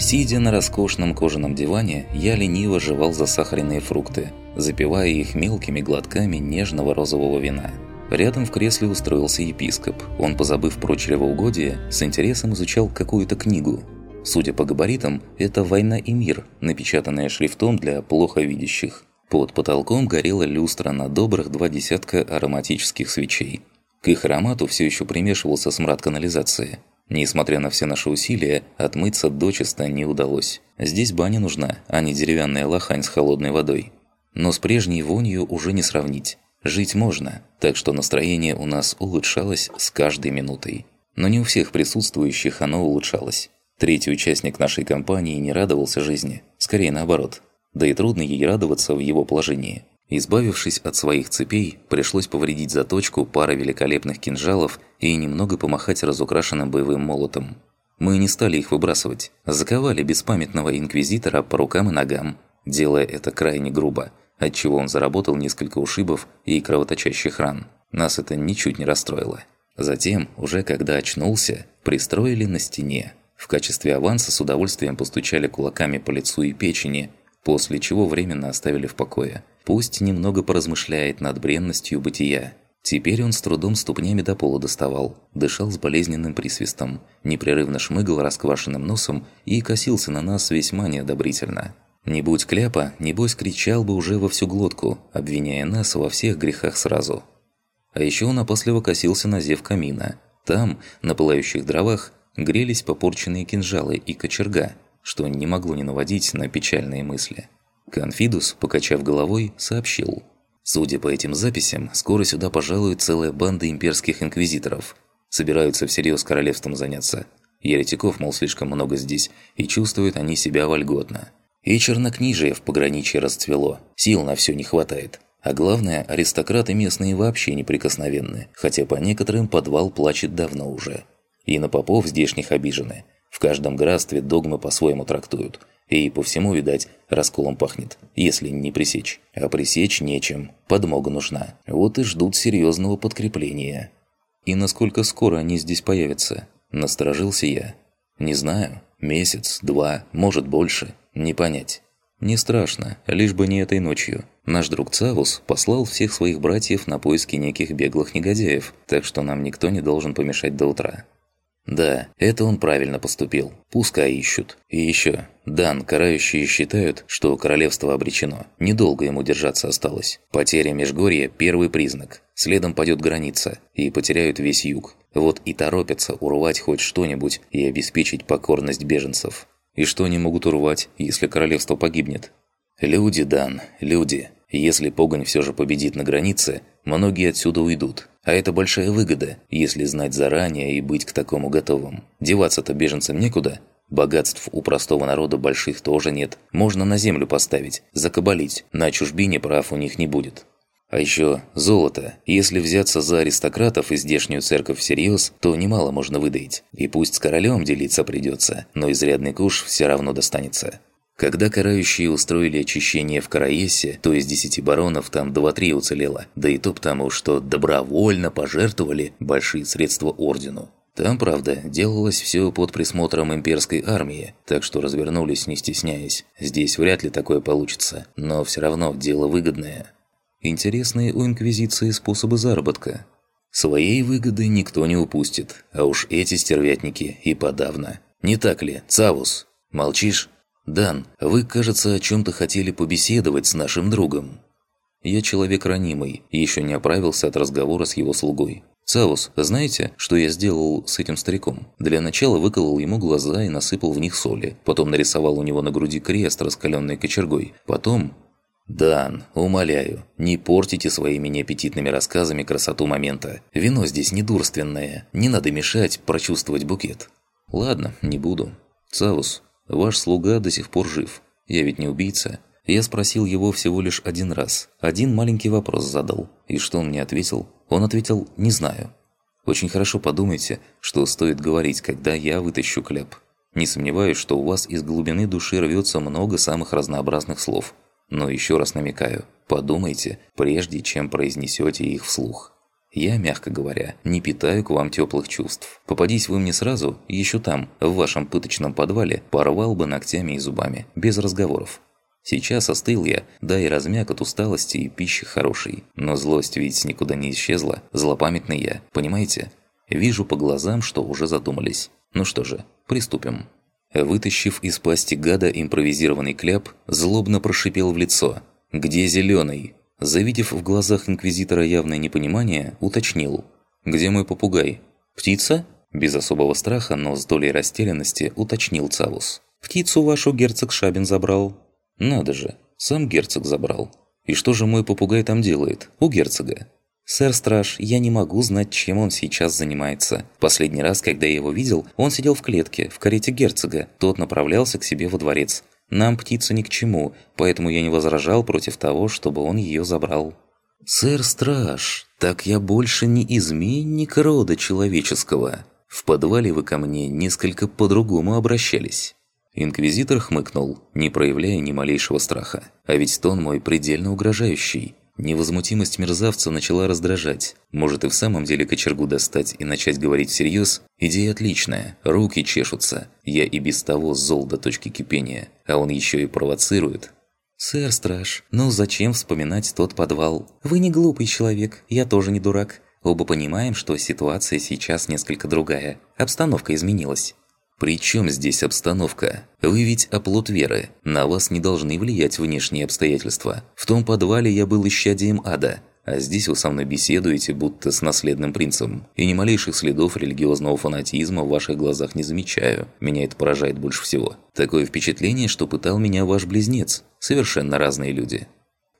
Сидя на роскошном кожаном диване, я лениво жевал засахаренные фрукты, запивая их мелкими глотками нежного розового вина. Рядом в кресле устроился епископ. Он, позабыв про чревоугодие, с интересом изучал какую-то книгу. Судя по габаритам, это «Война и мир», напечатанная шрифтом для плохо видящих. Под потолком горела люстра на добрых два десятка ароматических свечей. К их аромату все еще примешивался смрад канализации – Несмотря на все наши усилия, отмыться дочисто не удалось. Здесь баня нужна, а не деревянная лохань с холодной водой. Но с прежней вонью уже не сравнить. Жить можно, так что настроение у нас улучшалось с каждой минутой. Но не у всех присутствующих оно улучшалось. Третий участник нашей компании не радовался жизни, скорее наоборот. Да и трудно ей радоваться в его положении. Избавившись от своих цепей, пришлось повредить заточку пары великолепных кинжалов и немного помахать разукрашенным боевым молотом. Мы не стали их выбрасывать, заковали беспамятного инквизитора по рукам и ногам, делая это крайне грубо, отчего он заработал несколько ушибов и кровоточащих ран. Нас это ничуть не расстроило. Затем, уже когда очнулся, пристроили на стене. В качестве аванса с удовольствием постучали кулаками по лицу и печени, после чего временно оставили в покое – Пусть немного поразмышляет над бренностью бытия. Теперь он с трудом ступнями до пола доставал, дышал с болезненным присвистом, непрерывно шмыгал расквашенным носом и косился на нас весьма неодобрительно. Не будь кляпа, небось кричал бы уже во всю глотку, обвиняя нас во всех грехах сразу. А еще он опасливо косился на зев камина. Там, на пылающих дровах, грелись попорченные кинжалы и кочерга, что не могло не наводить на печальные мысли. Конфидус, покачав головой, сообщил. Судя по этим записям, скоро сюда пожалует целая банда имперских инквизиторов. Собираются всерьез королевством заняться. Еретиков, мол, слишком много здесь, и чувствуют они себя вольготно. И чернокнижие в пограничье расцвело, сил на все не хватает. А главное, аристократы местные вообще неприкосновенны, хотя по некоторым подвал плачет давно уже. И на попов здешних обижены. В каждом графстве догмы по-своему трактуют. И по всему, видать, расколом пахнет, если не пресечь. А пресечь нечем, подмога нужна. Вот и ждут серьезного подкрепления. И насколько скоро они здесь появятся? Насторожился я. Не знаю. Месяц, два, может больше. Не понять. Не страшно, лишь бы не этой ночью. Наш друг Цавус послал всех своих братьев на поиски неких беглых негодяев, так что нам никто не должен помешать до утра. Да, это он правильно поступил. Пускай ищут. И еще. Дан, карающие считают, что королевство обречено. Недолго ему держаться осталось. Потеря Межгорья – первый признак. Следом пойдет граница, и потеряют весь юг. Вот и торопятся урвать хоть что-нибудь и обеспечить покорность беженцев. И что они могут урвать, если королевство погибнет? Люди, Дан, люди. Если погонь все же победит на границе, многие отсюда уйдут. А это большая выгода, если знать заранее и быть к такому готовым. Деваться-то беженцам некуда. Богатств у простого народа больших тоже нет. Можно на землю поставить, закабалить. На чужбине прав у них не будет. А еще золото. Если взяться за аристократов и здешнюю церковь всерьез, то немало можно выдаить. И пусть с королем делиться придется, но изрядный куш все равно достанется. Когда карающие устроили очищение в Караесе, то из десяти баронов там два-три уцелело, да и то потому, что добровольно пожертвовали большие средства ордену. Там, правда, делалось все под присмотром имперской армии, так что развернулись не стесняясь. Здесь вряд ли такое получится, но все равно дело выгодное. Интересные у Инквизиции способы заработка. Своей выгоды никто не упустит, а уж эти стервятники и подавно. Не так ли, Цавус? Молчишь? «Дан, вы, кажется, о чем-то хотели побеседовать с нашим другом». Я человек ранимый еще не оправился от разговора с его слугой. «Цавус, знаете, что я сделал с этим стариком? Для начала выколол ему глаза и насыпал в них соли. Потом нарисовал у него на груди крест, раскаленный кочергой. Потом...» «Дан, умоляю, не портите своими неаппетитными рассказами красоту момента. Вино здесь недурственное. Не надо мешать прочувствовать букет». «Ладно, не буду. Цавус, Ваш слуга до сих пор жив. Я ведь не убийца. Я спросил его всего лишь один раз. Один маленький вопрос задал. И что он мне ответил? Он ответил «не знаю». Очень хорошо подумайте, что стоит говорить, когда я вытащу кляп. Не сомневаюсь, что у вас из глубины души рвется много самых разнообразных слов. Но еще раз намекаю, подумайте, прежде чем произнесете их вслух. Я, мягко говоря, не питаю к вам теплых чувств. Попадись вы мне сразу, еще там, в вашем пыточном подвале, порвал бы ногтями и зубами, без разговоров. Сейчас остыл я, да и размяк от усталости и пищи хороший. Но злость ведь никуда не исчезла, злопамятный я, понимаете? Вижу по глазам, что уже задумались. Ну что же, приступим. Вытащив из пасти гада импровизированный кляп, злобно прошипел в лицо. «Где зеленый? Завидев в глазах Инквизитора явное непонимание, уточнил. «Где мой попугай? Птица?» Без особого страха, но с долей растерянности уточнил Цавус. «Птицу вашу герцог Шабин забрал». «Надо же, сам герцог забрал. И что же мой попугай там делает? У герцога?» «Сэр-страж, я не могу знать, чем он сейчас занимается. Последний раз, когда я его видел, он сидел в клетке, в карете герцога. Тот направлялся к себе во дворец. Нам птица ни к чему, поэтому я не возражал против того, чтобы он ее забрал». «Сэр-страж, так я больше не изменник рода человеческого. В подвале вы ко мне несколько по-другому обращались». Инквизитор хмыкнул, не проявляя ни малейшего страха. А ведь тон мой предельно угрожающий. Невозмутимость мерзавца начала раздражать. Может и в самом деле кочергу достать и начать говорить всерьез? Идея отличная, руки чешутся. Я и без того зол до точки кипения, а он еще и провоцирует. «Сэр Страж, ну зачем вспоминать тот подвал? Вы не глупый человек, я тоже не дурак. Оба понимаем, что ситуация сейчас несколько другая. Обстановка изменилась. «При чем здесь обстановка? Вы ведь оплот веры. На вас не должны влиять внешние обстоятельства. В том подвале я был исчадием ада, а здесь вы со мной беседуете, будто с наследным принцем. И ни малейших следов религиозного фанатизма в ваших глазах не замечаю. Меня это поражает больше всего. Такое впечатление, что пытал меня ваш близнец. Совершенно разные люди.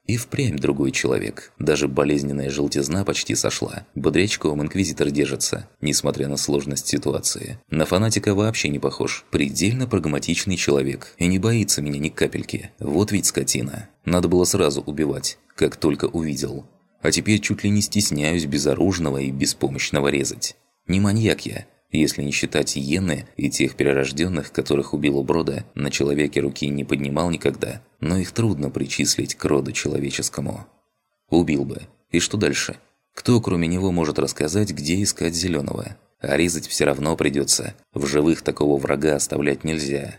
И впрямь другой человек. Даже болезненная желтизна почти сошла. Бодрячком инквизитор держится, несмотря на сложность ситуации. На фанатика вообще не похож. Предельно прагматичный человек. И не боится меня ни капельки. Вот ведь скотина. Надо было сразу убивать, как только увидел. А теперь чуть ли не стесняюсь безоружного и беспомощного резать. Не маньяк я, если не считать иены и тех перерожденных, которых убил у Брода, на человеке руки не поднимал никогда, но их трудно причислить к роду человеческому. Убил бы. И что дальше? Кто, кроме него, может рассказать, где искать зеленого? А резать все равно придется. В живых такого врага оставлять нельзя.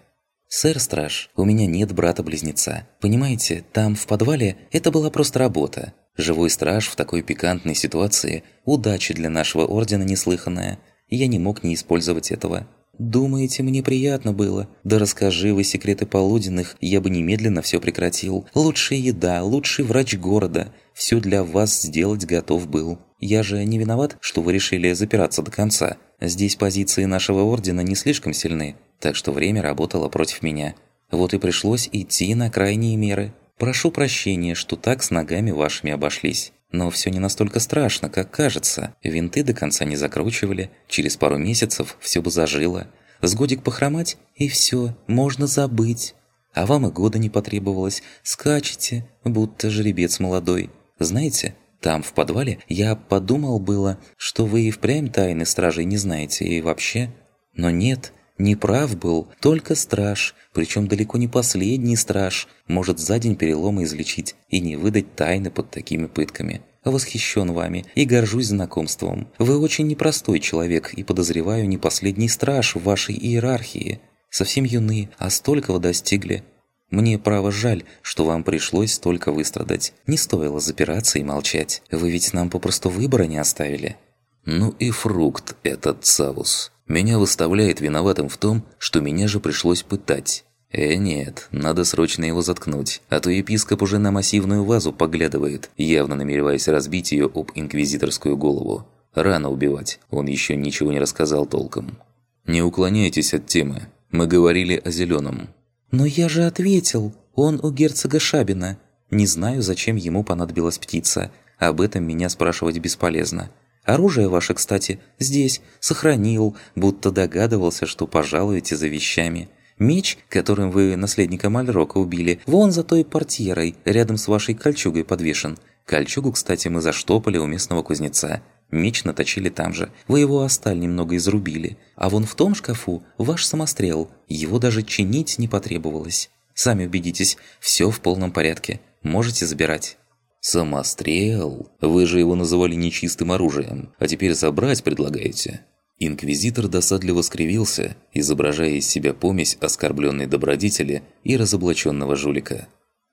«Сэр Страж, у меня нет брата-близнеца. Понимаете, там, в подвале, это была просто работа. Живой страж в такой пикантной ситуации – удача для нашего ордена неслыханная – я не мог не использовать этого. «Думаете, мне приятно было? Да расскажи вы секреты полуденных, я бы немедленно все прекратил. Лучшая еда, лучший врач города. Все для вас сделать готов был. Я же не виноват, что вы решили запираться до конца. Здесь позиции нашего ордена не слишком сильны, так что время работало против меня. Вот и пришлось идти на крайние меры. Прошу прощения, что так с ногами вашими обошлись. Но все не настолько страшно, как кажется. Винты до конца не закручивали, через пару месяцев все бы зажило. С годик похромать, и все, можно забыть. А вам и года не потребовалось. Скачете, будто жеребец молодой. Знаете, там, в подвале, я подумал было, что вы и впрямь тайны стражей не знаете, и вообще... Но нет, не прав был, только страж, причем далеко не последний страж, может за день перелома излечить и не выдать тайны под такими пытками. Восхищен вами и горжусь знакомством. Вы очень непростой человек и, подозреваю, не последний страж в вашей иерархии. Совсем юны, а столького достигли. Мне, право, жаль, что вам пришлось столько выстрадать. Не стоило запираться и молчать. Вы ведь нам попросту выбора не оставили. Ну и фрукт этот Цавус. Меня выставляет виноватым в том, что меня же пришлось пытать. Э, нет, надо срочно его заткнуть, а то епископ уже на массивную вазу поглядывает, явно намереваясь разбить ее об инквизиторскую голову. Рано убивать, он еще ничего не рассказал толком. Не уклоняйтесь от темы, мы говорили о зеленом. «Но я же ответил, он у герцога Шабина. Не знаю, зачем ему понадобилась птица, об этом меня спрашивать бесполезно. Оружие ваше, кстати, здесь, сохранил, будто догадывался, что пожалуете за вещами. Меч, которым вы наследника Мальрока убили, вон за той портьерой, рядом с вашей кольчугой подвешен. Кольчугу, кстати, мы заштопали у местного кузнеца. Меч наточили там же. Вы его о сталь немного изрубили. А вон в том шкафу ваш самострел. Его даже чинить не потребовалось. Сами убедитесь, все в полном порядке. Можете забирать. «Самострел? Вы же его называли нечистым оружием, а теперь забрать предлагаете?» Инквизитор досадливо скривился, изображая из себя помесь оскорбленной добродетели и разоблаченного жулика.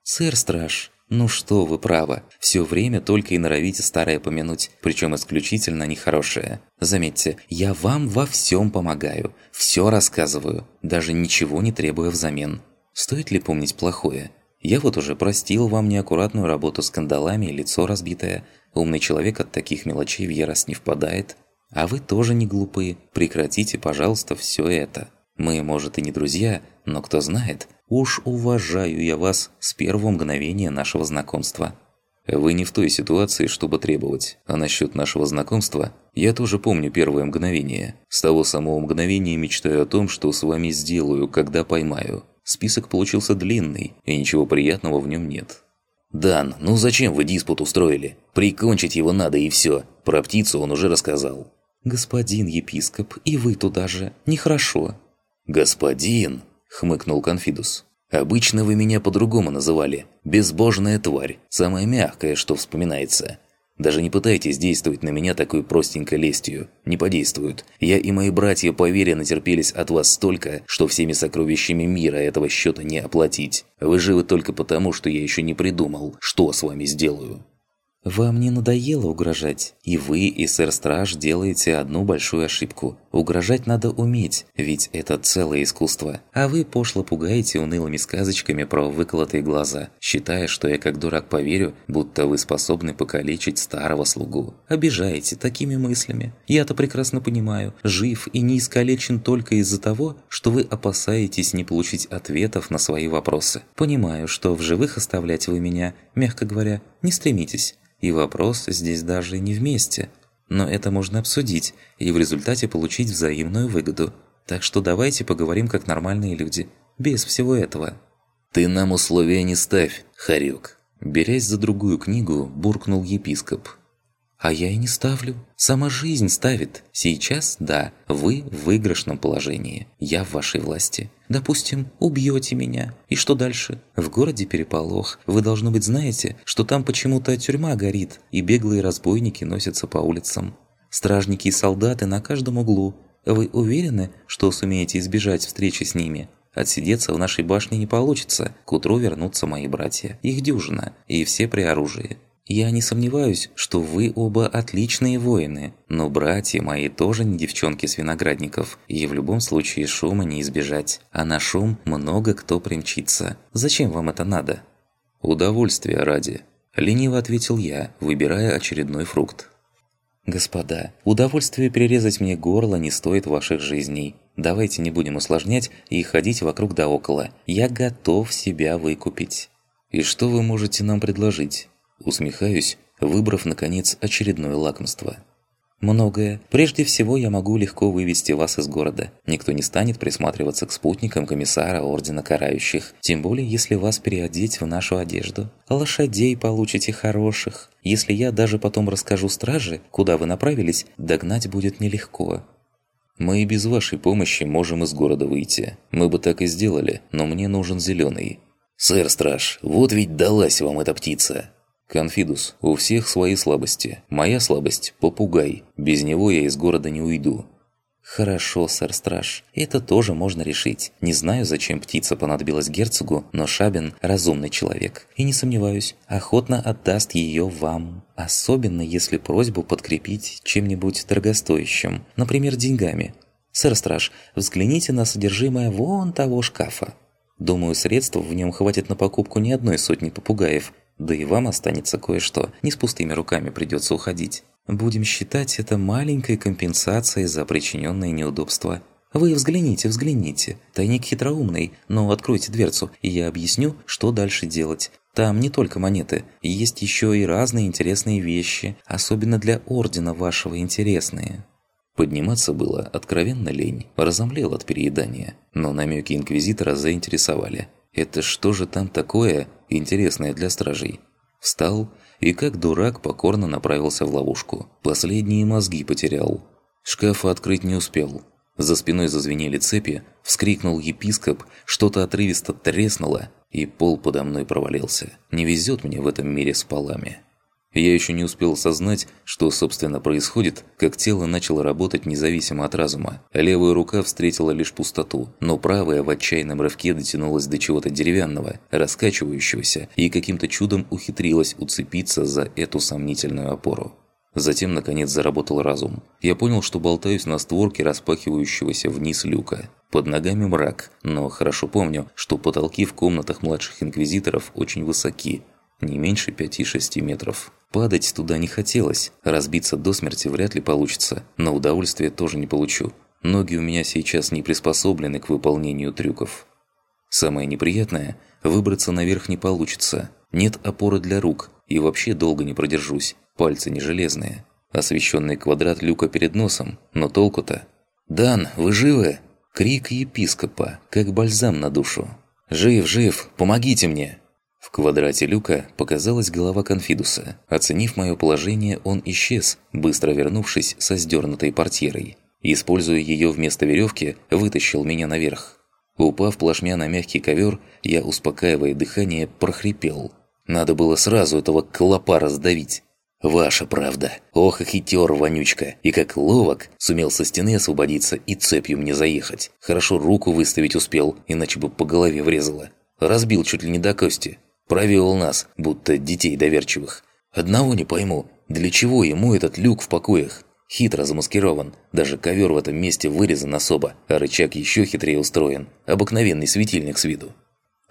«Сэр-страж, ну что вы право, все время только и норовите старое помянуть, причем исключительно нехорошее. Заметьте, я вам во всем помогаю, все рассказываю, даже ничего не требуя взамен. Стоит ли помнить плохое? Я вот уже простил вам неаккуратную работу с кандалами и лицо разбитое. Умный человек от таких мелочей в ярость не впадает. А вы тоже не глупые. Прекратите, пожалуйста, все это. Мы, может, и не друзья, но кто знает, уж уважаю я вас с первого мгновения нашего знакомства. Вы не в той ситуации, чтобы требовать. А насчет нашего знакомства, я тоже помню первое мгновение. С того самого мгновения мечтаю о том, что с вами сделаю, когда поймаю. Список получился длинный, и ничего приятного в нем нет. «Дан, ну зачем вы диспут устроили? Прикончить его надо и все. Про птицу он уже рассказал». «Господин епископ, и вы туда же. Нехорошо». «Господин!» – хмыкнул Конфидус. «Обычно вы меня по-другому называли. Безбожная тварь. Самая мягкая, что вспоминается. Даже не пытайтесь действовать на меня такой простенькой лестью. Не подействуют. Я и мои братья по вере натерпелись от вас столько, что всеми сокровищами мира этого счета не оплатить. Вы живы только потому, что я еще не придумал, что с вами сделаю. Вам не надоело угрожать? И вы, и сэр-страж делаете одну большую ошибку. Угрожать надо уметь, ведь это целое искусство. А вы пошло пугаете унылыми сказочками про выколотые глаза, считая, что я как дурак поверю, будто вы способны покалечить старого слугу. Обижаете такими мыслями. Я-то прекрасно понимаю, жив и не искалечен только из-за того, что вы опасаетесь не получить ответов на свои вопросы. Понимаю, что в живых оставлять вы меня, мягко говоря, не стремитесь. И вопрос здесь даже не вместе. Но это можно обсудить и в результате получить взаимную выгоду. Так что давайте поговорим как нормальные люди, без всего этого. «Ты нам условия не ставь, Харек!» Берясь за другую книгу, буркнул епископ. А я и не ставлю. Сама жизнь ставит. Сейчас, да, вы в выигрышном положении. Я в вашей власти. Допустим, убьете меня. И что дальше? В городе переполох. Вы, должно быть, знаете, что там почему-то тюрьма горит, и беглые разбойники носятся по улицам. Стражники и солдаты на каждом углу. Вы уверены, что сумеете избежать встречи с ними? Отсидеться в нашей башне не получится. К утру вернутся мои братья. Их дюжина. И все при оружии. Я не сомневаюсь, что вы оба отличные воины, но братья мои тоже не девчонки с виноградников, и в любом случае шума не избежать, а на шум много кто примчится. Зачем вам это надо?» «Удовольствия ради», – лениво ответил я, выбирая очередной фрукт. «Господа, удовольствие перерезать мне горло не стоит ваших жизней. Давайте не будем усложнять и ходить вокруг да около. Я готов себя выкупить». «И что вы можете нам предложить?» Усмехаюсь, выбрав, наконец, очередное лакомство. «Многое. Прежде всего, я могу легко вывести вас из города. Никто не станет присматриваться к спутникам комиссара Ордена Карающих, тем более, если вас переодеть в нашу одежду. Лошадей получите хороших. Если я даже потом расскажу страже, куда вы направились, догнать будет нелегко». «Мы и без вашей помощи можем из города выйти. Мы бы так и сделали, но мне нужен зеленый. «Сэр-страж, вот ведь далась вам эта птица!» «Конфидус, у всех свои слабости. Моя слабость – попугай. Без него я из города не уйду». «Хорошо, сэр-страж. Это тоже можно решить. Не знаю, зачем птица понадобилась герцогу, но Шабин – разумный человек. И не сомневаюсь, охотно отдаст ее вам. Особенно, если просьбу подкрепить чем-нибудь дорогостоящим, например, деньгами. Сэр-страж, взгляните на содержимое вон того шкафа. Думаю, средств в нем хватит на покупку не одной сотни попугаев, да и вам останется кое-что, не с пустыми руками придется уходить. Будем считать это маленькой компенсацией за причиненные неудобства. Вы взгляните, взгляните. Тайник хитроумный, но откройте дверцу, и я объясню, что дальше делать. Там не только монеты, есть еще и разные интересные вещи, особенно для Ордена вашего интересные. Подниматься было откровенно лень, разомлел от переедания, но намеки Инквизитора заинтересовали. Это что же там такое интересное для стражей? Встал и как дурак покорно направился в ловушку. Последние мозги потерял. Шкафа открыть не успел. За спиной зазвенели цепи, вскрикнул епископ, что-то отрывисто треснуло, и пол подо мной провалился. Не везет мне в этом мире с полами. Я еще не успел осознать, что, собственно, происходит, как тело начало работать независимо от разума. Левая рука встретила лишь пустоту, но правая в отчаянном рывке дотянулась до чего-то деревянного, раскачивающегося, и каким-то чудом ухитрилась уцепиться за эту сомнительную опору. Затем, наконец, заработал разум. Я понял, что болтаюсь на створке распахивающегося вниз люка. Под ногами мрак, но хорошо помню, что потолки в комнатах младших инквизиторов очень высоки, не меньше 5-6 метров. Падать туда не хотелось, разбиться до смерти вряд ли получится, но удовольствия тоже не получу. Ноги у меня сейчас не приспособлены к выполнению трюков. Самое неприятное – выбраться наверх не получится. Нет опоры для рук, и вообще долго не продержусь, пальцы не железные. Освещенный квадрат люка перед носом, но толку-то? «Дан, вы живы?» Крик епископа, как бальзам на душу. «Жив, жив, помогите мне!» В квадрате люка показалась голова Конфидуса. Оценив мое положение, он исчез, быстро вернувшись со сдернутой портьерой. Используя ее вместо веревки, вытащил меня наверх. Упав плашмя на мягкий ковер, я, успокаивая дыхание, прохрипел. Надо было сразу этого клопа раздавить. «Ваша правда. Ох, и хитер, вонючка. И как ловок, сумел со стены освободиться и цепью мне заехать. Хорошо руку выставить успел, иначе бы по голове врезало. Разбил чуть ли не до кости. Провел нас, будто детей доверчивых. Одного не пойму, для чего ему этот люк в покоях? Хитро замаскирован, даже ковер в этом месте вырезан особо, а рычаг еще хитрее устроен. Обыкновенный светильник с виду.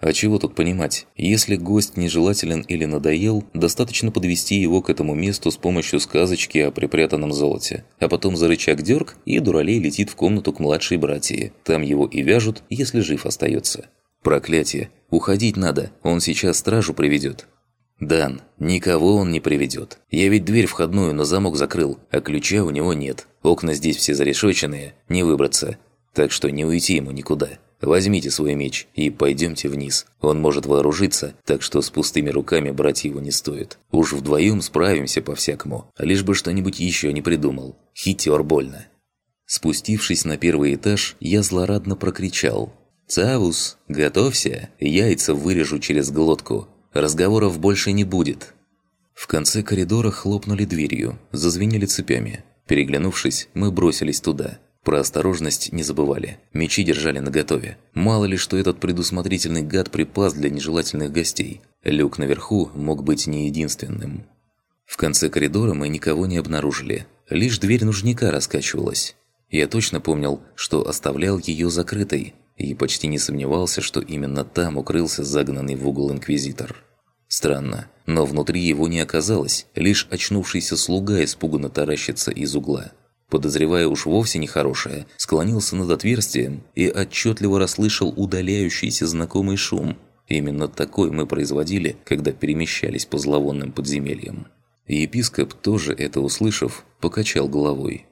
А чего тут понимать? Если гость нежелателен или надоел, достаточно подвести его к этому месту с помощью сказочки о припрятанном золоте. А потом за рычаг дерг, и дуралей летит в комнату к младшей братье. Там его и вяжут, если жив остается. Проклятие! Уходить надо, он сейчас стражу приведет. «Дан, никого он не приведет. Я ведь дверь входную на замок закрыл, а ключа у него нет. Окна здесь все зарешоченные, не выбраться. Так что не уйти ему никуда. Возьмите свой меч и пойдемте вниз. Он может вооружиться, так что с пустыми руками брать его не стоит. Уж вдвоем справимся по-всякому, лишь бы что-нибудь еще не придумал. Хитер больно». Спустившись на первый этаж, я злорадно прокричал – «Цавус, готовься, яйца вырежу через глотку. Разговоров больше не будет». В конце коридора хлопнули дверью, зазвенели цепями. Переглянувшись, мы бросились туда. Про осторожность не забывали. Мечи держали наготове. Мало ли, что этот предусмотрительный гад припас для нежелательных гостей. Люк наверху мог быть не единственным. В конце коридора мы никого не обнаружили. Лишь дверь нужника раскачивалась. Я точно помнил, что оставлял ее закрытой, и почти не сомневался, что именно там укрылся загнанный в угол инквизитор. Странно, но внутри его не оказалось, лишь очнувшийся слуга испуганно таращится из угла. Подозревая уж вовсе нехорошее, склонился над отверстием и отчетливо расслышал удаляющийся знакомый шум. Именно такой мы производили, когда перемещались по зловонным подземельям. Епископ, тоже это услышав, покачал головой.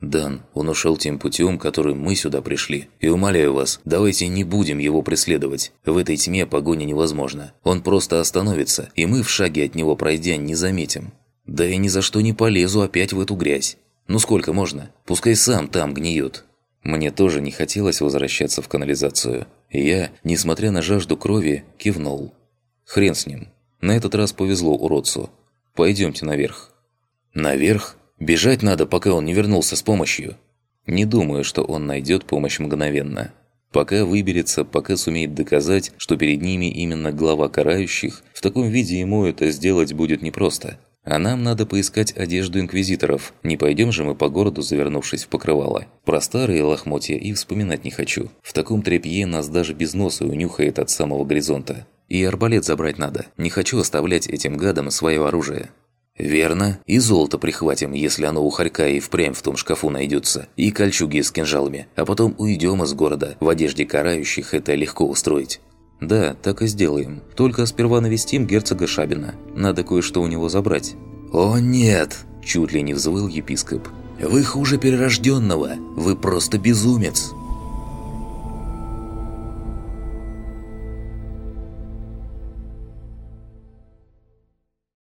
«Дан, он ушел тем путем, которым мы сюда пришли. И умоляю вас, давайте не будем его преследовать. В этой тьме погоня невозможна. Он просто остановится, и мы в шаге от него пройдя не заметим. Да я ни за что не полезу опять в эту грязь. Ну сколько можно? Пускай сам там гниет». Мне тоже не хотелось возвращаться в канализацию. Я, несмотря на жажду крови, кивнул. Хрен с ним. На этот раз повезло уродцу. Пойдемте наверх. Наверх? Бежать надо, пока он не вернулся с помощью. Не думаю, что он найдет помощь мгновенно. Пока выберется, пока сумеет доказать, что перед ними именно глава карающих, в таком виде ему это сделать будет непросто. А нам надо поискать одежду инквизиторов. Не пойдем же мы по городу, завернувшись в покрывало. Про старые лохмотья и вспоминать не хочу. В таком тряпье нас даже без носа унюхает от самого горизонта. И арбалет забрать надо. Не хочу оставлять этим гадам свое оружие. «Верно. И золото прихватим, если оно у хорька и впрямь в том шкафу найдется. И кольчуги с кинжалами. А потом уйдем из города. В одежде карающих это легко устроить». «Да, так и сделаем. Только сперва навестим герцога Шабина. Надо кое-что у него забрать». «О нет!» – чуть ли не взвыл епископ. «Вы хуже перерожденного. Вы просто безумец!»